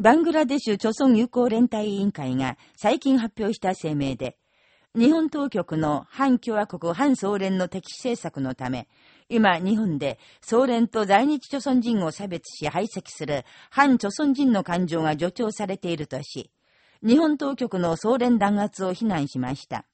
バングラデシュ著村友好連帯委員会が最近発表した声明で、日本当局の反共和国反総連の敵視政策のため、今日本で総連と在日著村人を差別し排斥する反著村人の感情が助長されているとし、日本当局の総連弾圧を非難しました。